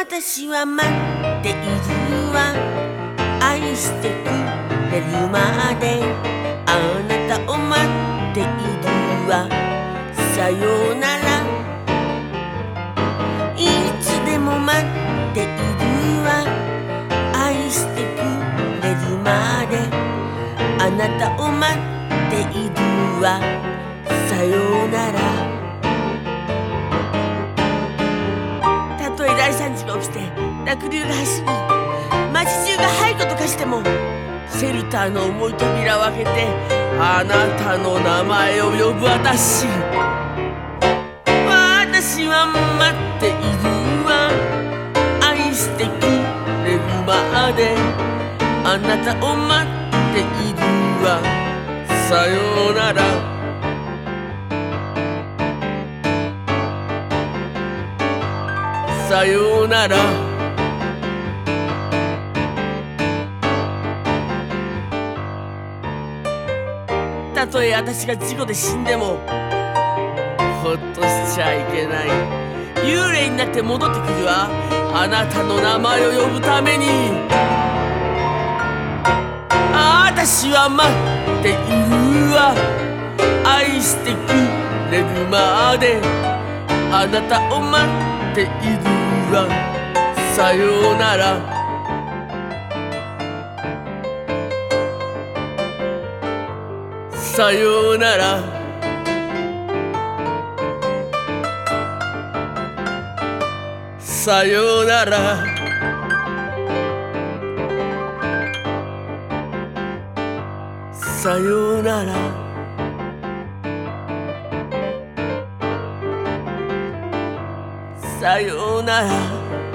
私は待っているわ。愛してくれるまであなたを待っているわ。さようなら。いつでも待っているわ。愛してくれるまであなたを待っているわ。さようなら。大惨事が起きて濁流が走り街中が廃墟と化してもシェルターの重い扉を開けてあなたの名前を呼ぶ私。私は待っているわ。愛してくれるまであなたを待っているわ。さようなら。さようなら。たとえ私が事故で死んでもほっとしちゃいけない。幽霊になって戻ってくるわ。あなたの名前を呼ぶために。あ私は待っているわ。愛してくれるまで。あなたを待っているわ。さようなら。さようなら。さようなら。さようなら。さようなら。